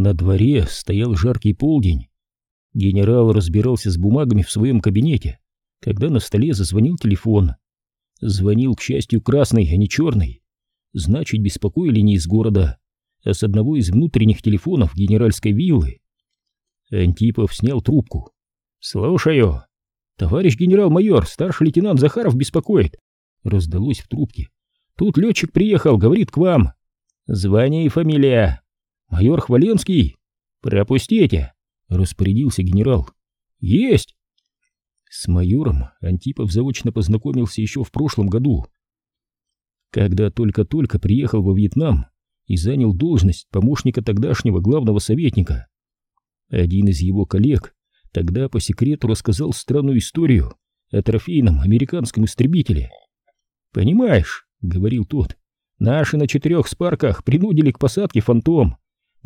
На дворе стоял жаркий полдень. Генерал разбирался с бумагами в своем кабинете, когда на столе зазвонил телефон. Звонил, к счастью, красный, а не черный. Значит, беспокоили не из города, а с одного из внутренних телефонов генеральской виллы. Антипов снял трубку. «Слушаю. Товарищ генерал-майор, старший лейтенант Захаров беспокоит». Раздалось в трубке. «Тут летчик приехал, говорит к вам. Звание и фамилия. Майор Хваленский. Пропустите», — распорядился генерал. «Есть!» С майором Антипов заочно познакомился еще в прошлом году. Когда только-только приехал во Вьетнам и занял должность помощника тогдашнего главного советника. Один из его коллег тогда по секрету рассказал странную историю о трофейном американском истребителе. «Понимаешь», — говорил тот, — «наши на четырех спарках принудили к посадке фантом.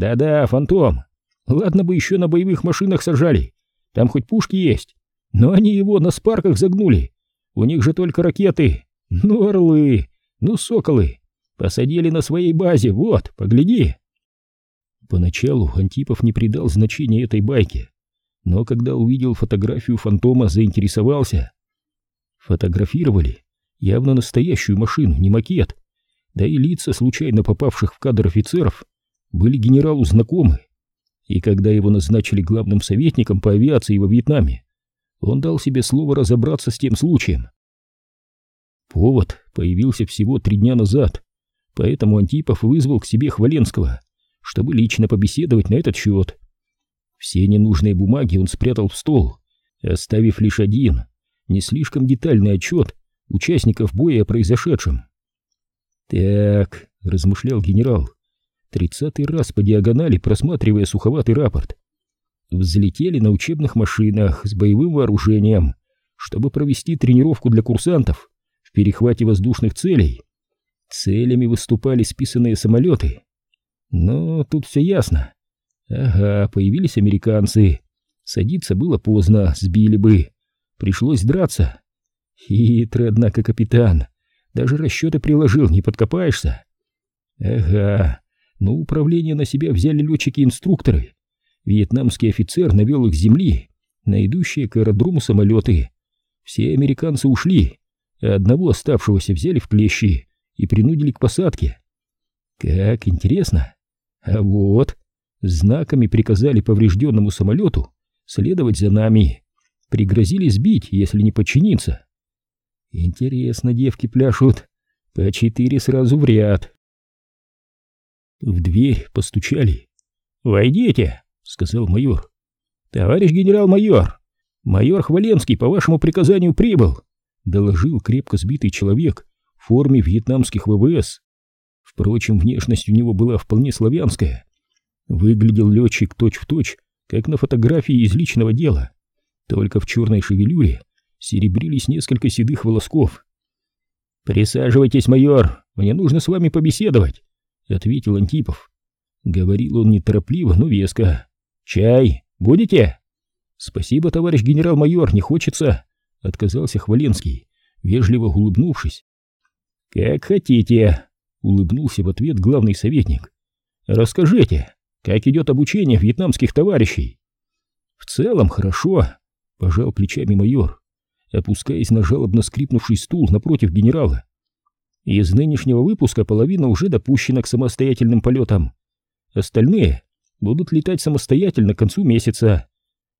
Да-да, фантом. Ладно бы еще на боевых машинах сажали, там хоть пушки есть. Но они его на спарках загнули. У них же только ракеты. Ну, орлы, ну, соколы. Посадили на своей базе, вот, погляди. Поначалу Антипов не придал значения этой байке, но когда увидел фотографию фантома, заинтересовался. Фотографировали явно настоящую машину, не макет, да и лица случайно попавших в кадр офицеров были генералу знакомы. И когда его назначили главным советником по авиации во Вьетнаме, он дал себе слово разобраться с тем случаем. Повод появился всего три дня назад, поэтому Антипов вызвал к себе Хваленского, чтобы лично побеседовать на этот счет. Все ненужные бумаги он спрятал в стол, оставив лишь один, не слишком детальный отчет участников боя о произошедшем. «Так», — размышлял генерал, тридцатый раз по диагонали просматривая суховатый рапорт, взлетели на учебных машинах с боевым вооружением, чтобы провести тренировку для курсантов в перехвате воздушных целей. Целями выступали списанные самолеты. Но тут все ясно. Ага, появились американцы. Садиться было поздно, сбили бы. Пришлось драться. Хитрый, однако, капитан. Даже расчеты приложил, не подкопаешься. Ага, ну управление на себя взяли летчики-инструкторы вьетнамский офицер навел их с земли на идущие к аэродрому самолеты. Все американцы ушли, а одного оставшегося взяли в клещи и принудили к посадке. Как интересно. А вот, знаками приказали поврежденному самолету следовать за нами. Пригрозили сбить, если не подчиниться. Интересно, девки пляшут. По четыре сразу в ряд. В дверь постучали. «Войдите!» — сказал майор. «Товарищ генерал-майор, майор Хваленский по вашему приказанию прибыл», — доложил крепко сбитый человек в форме вьетнамских ВВС. Впрочем, внешность у него была вполне славянская. Выглядел летчик точь-в-точь, как на фотографии из личного дела. Только в черной шевелюре серебрились несколько седых волосков. «Присаживайтесь, майор, мне нужно с вами побеседовать», — ответил Антипов. Говорил он неторопливо, но веско. «Чай будете?» «Спасибо, товарищ генерал-майор, не хочется», — отказался Хваленский, вежливо улыбнувшись. «Как хотите», — улыбнулся в ответ главный советник. «Расскажите, как идет обучение вьетнамских товарищей?» «В целом хорошо», — пожал плечами майор, опускаясь на жалобно скрипнувший стул напротив генерала. «Из нынешнего выпуска половина уже допущена к самостоятельным полетам. Остальные будут летать самостоятельно к концу месяца.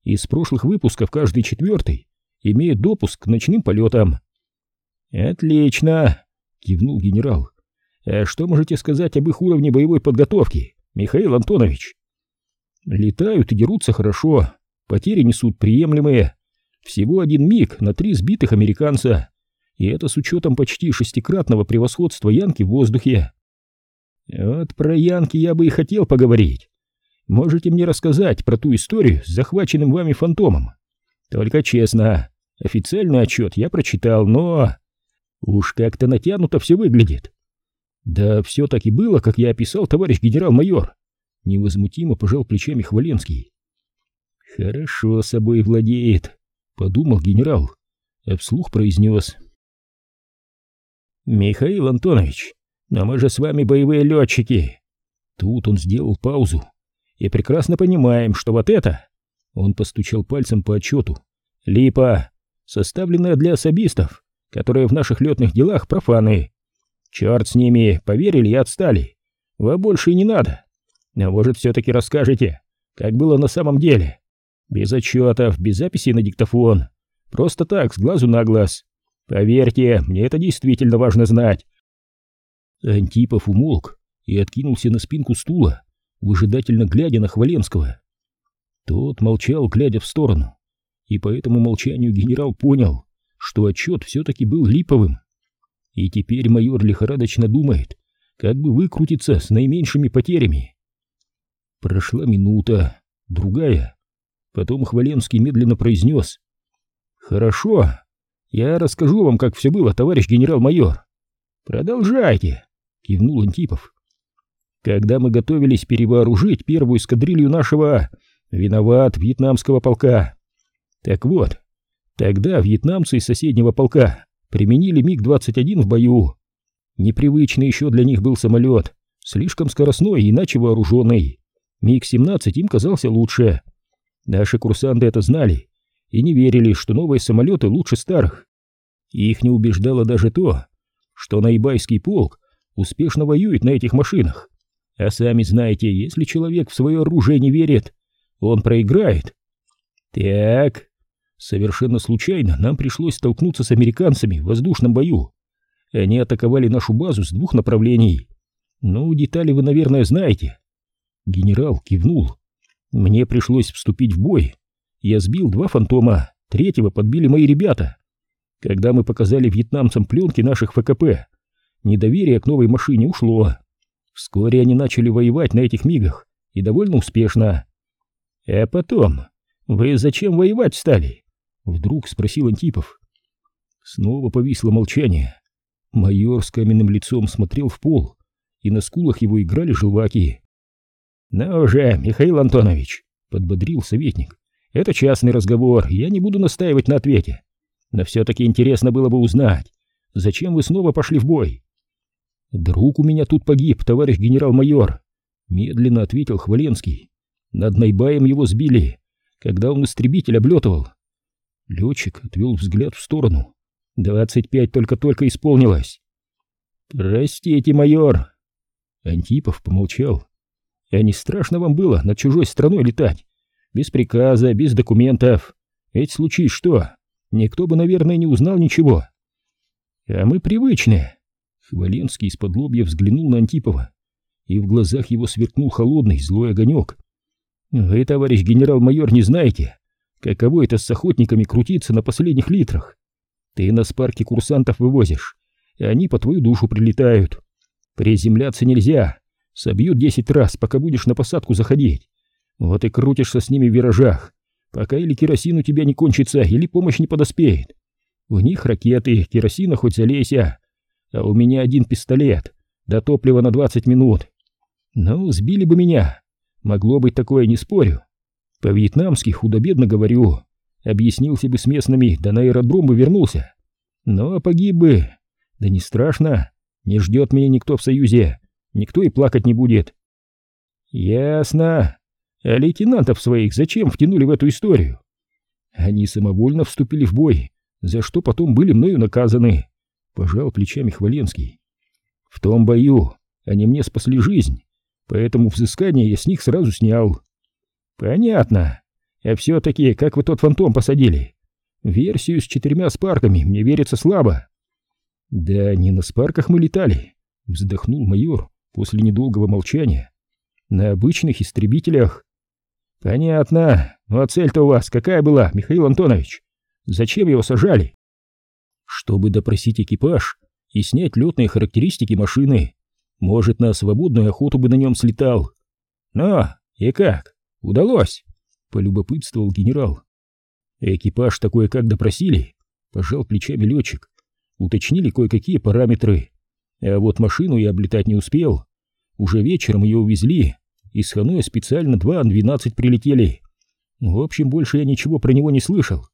Из прошлых выпусков каждый четвертый имеет допуск к ночным полетам. «Отлично!» — кивнул генерал. «А что можете сказать об их уровне боевой подготовки, Михаил Антонович?» «Летают и дерутся хорошо, потери несут приемлемые. Всего один миг на три сбитых американца, и это с учетом почти шестикратного превосходства Янки в воздухе. Вот про Янки я бы и хотел поговорить. Можете мне рассказать про ту историю с захваченным вами фантомом? Только честно, официальный отчет я прочитал, но... Уж как-то натянуто все выглядит. Да все так и было, как я описал, товарищ генерал-майор. Невозмутимо пожал плечами Хваленский. Хорошо собой владеет, подумал генерал, а вслух произнес. Михаил Антонович, но мы же с вами боевые летчики. Тут он сделал паузу и прекрасно понимаем, что вот это...» Он постучал пальцем по отчету. «Липа, составленная для особистов, которые в наших летных делах профаны. Черт с ними, поверили и отстали. Вам больше и не надо. А может, все-таки расскажете, как было на самом деле? Без отчетов, без записи на диктофон. Просто так, с глазу на глаз. Поверьте, мне это действительно важно знать. Антипов умолк и откинулся на спинку стула, выжидательно глядя на Хваленского. Тот молчал, глядя в сторону, и по этому молчанию генерал понял, что отчет все-таки был липовым. И теперь майор лихорадочно думает, как бы выкрутиться с наименьшими потерями. Прошла минута, другая. Потом Хваленский медленно произнес. «Хорошо, я расскажу вам, как все было, товарищ генерал-майор». «Продолжайте», — кивнул Антипов. «Когда мы готовились перевооружить первую эскадрилью нашего, виноват, вьетнамского полка. Так вот, тогда вьетнамцы из соседнего полка применили МиГ-21 в бою. Непривычный еще для них был самолет, слишком скоростной и иначе вооруженный. МиГ-17 им казался лучше. Наши курсанты это знали и не верили, что новые самолеты лучше старых. Их не убеждало даже то, что Найбайский полк успешно воюет на этих машинах. А сами знаете, если человек в свое оружие не верит, он проиграет. Так, совершенно случайно нам пришлось столкнуться с американцами в воздушном бою. Они атаковали нашу базу с двух направлений. Ну, детали вы, наверное, знаете. Генерал кивнул. Мне пришлось вступить в бой. Я сбил два фантома, третьего подбили мои ребята. Когда мы показали вьетнамцам пленки наших ФКП, недоверие к новой машине ушло. Вскоре они начали воевать на этих мигах, и довольно успешно. А потом, вы зачем воевать стали? Вдруг спросил Антипов. Снова повисло молчание. Майор с каменным лицом смотрел в пол, и на скулах его играли желваки. «Ну уже, Михаил Антонович», — подбодрил советник, — «это частный разговор, я не буду настаивать на ответе. Но все-таки интересно было бы узнать, зачем вы снова пошли в бой?» «Друг у меня тут погиб, товарищ генерал-майор», — медленно ответил Хваленский. «Над Найбаем его сбили, когда он истребитель облетывал». Летчик отвел взгляд в сторону. Двадцать пять только-только исполнилось. Простите, майор. Антипов помолчал. А не страшно вам было над чужой страной летать? Без приказа, без документов. Ведь случись что, никто бы, наверное, не узнал ничего. А мы привычные. Хваленский из-под лобья взглянул на Антипова, и в глазах его сверкнул холодный злой огонек. Вы, товарищ генерал-майор, не знаете, каково это с охотниками крутиться на последних литрах. Ты на спарке курсантов вывозишь, и они по твою душу прилетают. Приземляться нельзя, собьют десять раз, пока будешь на посадку заходить. Вот и крутишься с ними в виражах, пока или керосин у тебя не кончится, или помощь не подоспеет. У них ракеты, керосина хоть залейся, а у меня один пистолет, до топлива на двадцать минут. Ну, сбили бы меня. Могло быть такое, не спорю. По-вьетнамски худо-бедно говорю. Объяснился бы с местными, да на аэродром бы вернулся. Но погиб бы. Да не страшно. Не ждет меня никто в Союзе. Никто и плакать не будет. Ясно. А лейтенантов своих зачем втянули в эту историю? Они самовольно вступили в бой, за что потом были мною наказаны. Пожал плечами Хваленский. В том бою они мне спасли жизнь, поэтому взыскание я с них сразу снял. Понятно. А все-таки, как вы тот фантом посадили? Версию с четырьмя спарками мне верится слабо. Да не на спарках мы летали, вздохнул майор после недолгого молчания. На обычных истребителях. Понятно. Ну а цель-то у вас какая была, Михаил Антонович? Зачем его сажали? Чтобы допросить экипаж и снять летные характеристики машины. Может, на свободную охоту бы на нем слетал. Но, и как? Удалось? полюбопытствовал генерал. Экипаж такое как допросили, пожал плечами летчик. Уточнили кое-какие параметры. А вот машину я облетать не успел. Уже вечером ее увезли, и с Ханоя специально два Ан-12 прилетели. В общем, больше я ничего про него не слышал.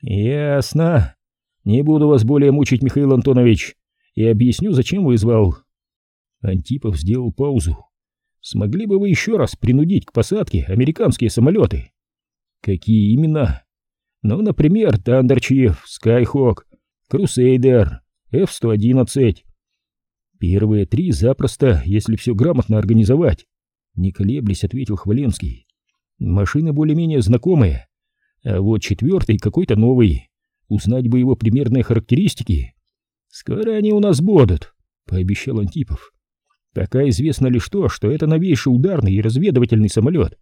Ясно. Не буду вас более мучить, Михаил Антонович, и объясню, зачем вызвал. Антипов сделал паузу. смогли бы вы еще раз принудить к посадке американские самолеты? Какие именно? Ну, например, Thunder Скайхок, Крусейдер, F-111. Первые три запросто, если все грамотно организовать. Не колеблясь, ответил Хваленский. Машины более-менее знакомые, а вот четвертый какой-то новый. Узнать бы его примерные характеристики. Скоро они у нас будут, пообещал Антипов. Пока известно лишь то, что это новейший ударный и разведывательный самолет,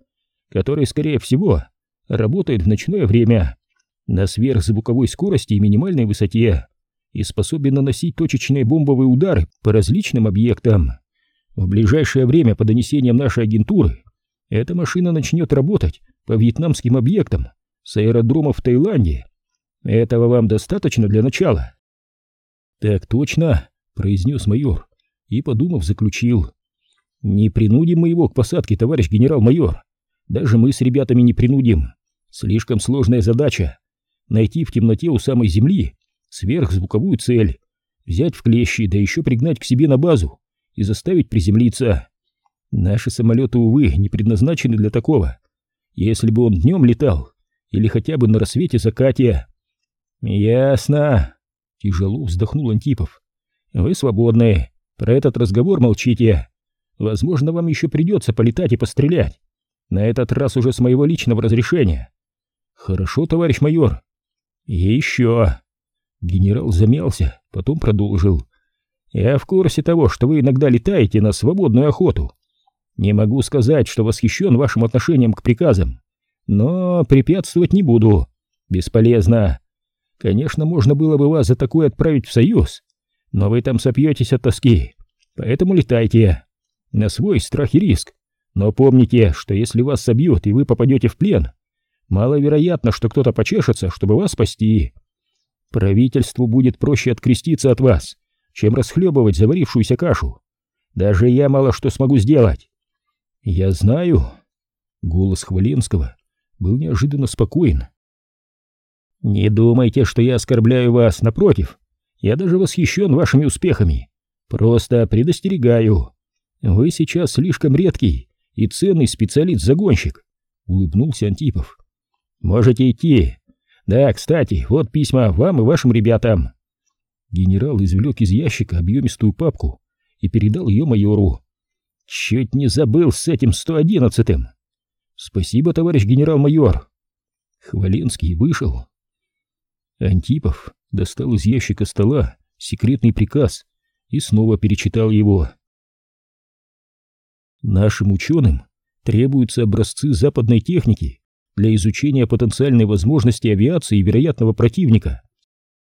который, скорее всего, работает в ночное время на сверхзвуковой скорости и минимальной высоте и способен наносить точечные бомбовые удары по различным объектам. В ближайшее время по донесениям нашей агентуры эта машина начнет работать по вьетнамским объектам с аэродрома в Таиланде. Этого вам достаточно для начала? Так точно, произнес майор и, подумав, заключил. Не принудим мы его к посадке, товарищ генерал-майор. Даже мы с ребятами не принудим. Слишком сложная задача. Найти в темноте у самой земли сверхзвуковую цель, взять в клещи, да еще пригнать к себе на базу и заставить приземлиться. Наши самолеты, увы, не предназначены для такого. Если бы он днем летал, или хотя бы на рассвете закате. Ясно. Тяжело вздохнул Антипов. Вы свободны. Про этот разговор молчите. Возможно, вам еще придется полетать и пострелять. На этот раз уже с моего личного разрешения. Хорошо, товарищ майор. Еще. Генерал замялся, потом продолжил. Я в курсе того, что вы иногда летаете на свободную охоту. Не могу сказать, что восхищен вашим отношением к приказам, но препятствовать не буду. Бесполезно. Конечно, можно было бы вас за такое отправить в Союз, но вы там сопьетесь от тоски, поэтому летайте. На свой страх и риск. Но помните, что если вас собьют и вы попадете в плен, маловероятно, что кто-то почешется, чтобы вас спасти. Правительству будет проще откреститься от вас, чем расхлебывать заварившуюся кашу. Даже я мало что смогу сделать. Я знаю. Голос Хваленского был неожиданно спокоен. Не думайте, что я оскорбляю вас, напротив. Я даже восхищен вашими успехами. Просто предостерегаю. Вы сейчас слишком редкий и ценный специалист-загонщик, улыбнулся Антипов. Можете идти. Да, кстати, вот письма вам и вашим ребятам. Генерал извлек из ящика объемистую папку и передал ее майору. Чуть не забыл с этим 111-м. Спасибо, товарищ генерал-майор. Хваленский вышел. Антипов достал из ящика стола секретный приказ и снова перечитал его. Нашим ученым требуются образцы западной техники для изучения потенциальной возможности авиации вероятного противника.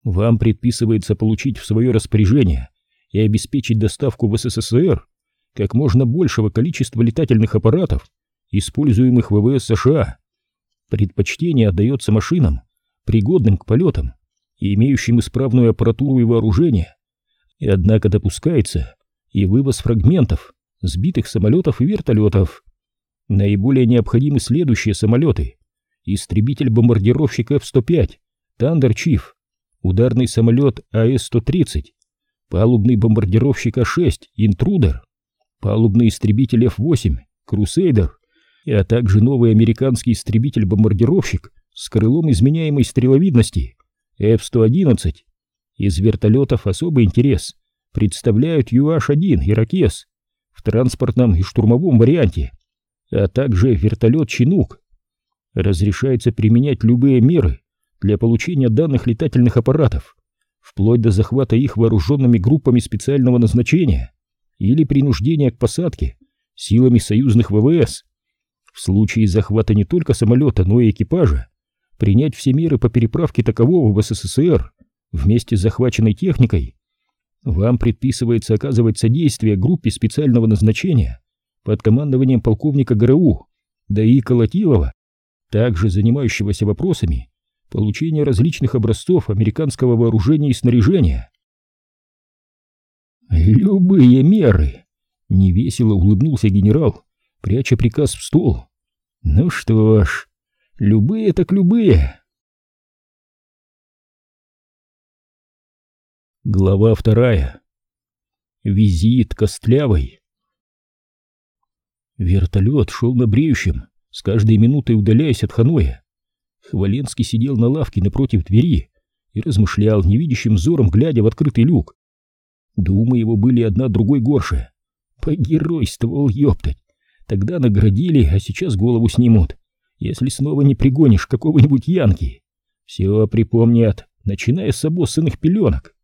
Вам предписывается получить в свое распоряжение и обеспечить доставку в СССР как можно большего количества летательных аппаратов, используемых в ВВС США. Предпочтение отдается машинам, пригодным к полетам и имеющим исправную аппаратуру и вооружение, и однако допускается и вывоз фрагментов сбитых самолетов и вертолетов. Наиболее необходимы следующие самолеты. Истребитель-бомбардировщик F-105, Thunder Chief, ударный самолет АС-130, палубный бомбардировщик А-6, Интрудер, палубный истребитель F-8, Крусейдер, а также новый американский истребитель-бомбардировщик с крылом изменяемой стреловидности F-111. Из вертолетов особый интерес представляют UH-1 «Иракес» в транспортном и штурмовом варианте, а также вертолет «Чинук». Разрешается применять любые меры для получения данных летательных аппаратов, вплоть до захвата их вооруженными группами специального назначения или принуждения к посадке силами союзных ВВС. В случае захвата не только самолета, но и экипажа, принять все меры по переправке такового в СССР вместе с захваченной техникой. Вам предписывается оказывать содействие группе специального назначения под командованием полковника ГРУ Даи Колотилова, также занимающегося вопросами получения различных образцов американского вооружения и снаряжения. «Любые меры!» — невесело улыбнулся генерал, пряча приказ в стол. «Ну что ж, любые так любые!» Глава вторая. Визит Костлявой. Вертолет шел на бреющем, с каждой минутой удаляясь от Ханоя. Хваленский сидел на лавке напротив двери и размышлял невидящим взором, глядя в открытый люк. Думы его были одна другой горше. Погеройствовал, ёптать. Тогда наградили, а сейчас голову снимут, если снова не пригонишь какого-нибудь янки. Все припомнят, начиная с обоссанных пеленок.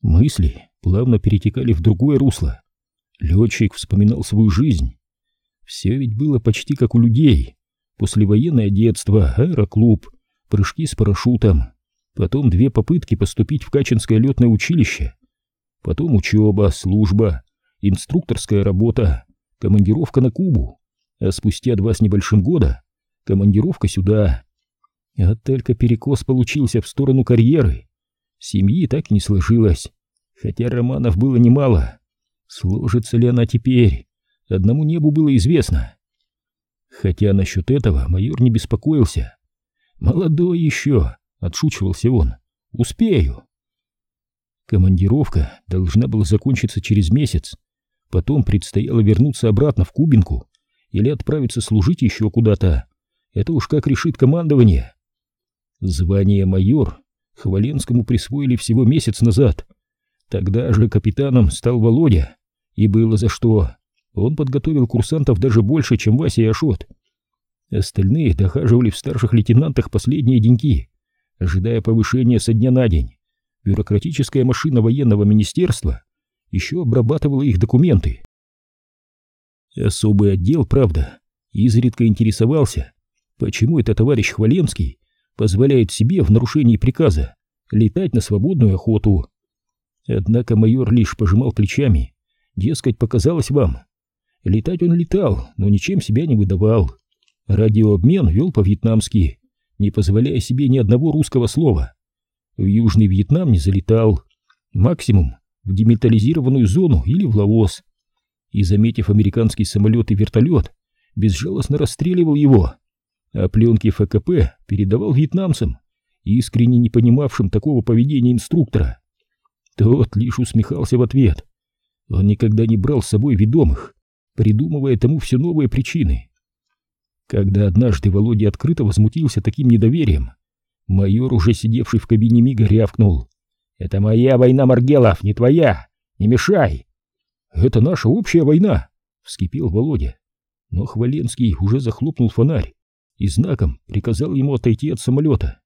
Мысли плавно перетекали в другое русло. Летчик вспоминал свою жизнь. Все ведь было почти как у людей. Послевоенное детство, аэроклуб, прыжки с парашютом, потом две попытки поступить в Качинское летное училище, потом учеба, служба, инструкторская работа, командировка на Кубу, а спустя два с небольшим года командировка сюда. А только перекос получился в сторону карьеры. Семьи так и не сложилось, хотя романов было немало. Сложится ли она теперь? Одному небу было известно. Хотя насчет этого майор не беспокоился. «Молодой еще», — отшучивался он, — «успею». Командировка должна была закончиться через месяц. Потом предстояло вернуться обратно в Кубинку или отправиться служить еще куда-то. Это уж как решит командование. Звание майор Хваленскому присвоили всего месяц назад. Тогда же капитаном стал Володя, и было за что. Он подготовил курсантов даже больше, чем Вася и Ашот. Остальные дохаживали в старших лейтенантах последние деньки, ожидая повышения со дня на день. Бюрократическая машина военного министерства еще обрабатывала их документы. Особый отдел, правда, изредка интересовался, почему это товарищ Хваленский позволяет себе в нарушении приказа летать на свободную охоту. Однако майор лишь пожимал плечами, дескать, показалось вам. Летать он летал, но ничем себя не выдавал. Радиообмен вел по-вьетнамски, не позволяя себе ни одного русского слова. В Южный Вьетнам не залетал, максимум в демилитаризированную зону или в Лаос. И, заметив американский самолет и вертолет, безжалостно расстреливал его, а пленки ФКП передавал вьетнамцам, искренне не понимавшим такого поведения инструктора. Тот лишь усмехался в ответ. Он никогда не брал с собой ведомых, придумывая тому все новые причины. Когда однажды Володя открыто возмутился таким недоверием, майор, уже сидевший в кабине Мига, рявкнул. «Это моя война, Маргелов, не твоя! Не мешай!» «Это наша общая война!» — вскипел Володя. Но Хваленский уже захлопнул фонарь и знаком приказал ему отойти от самолета.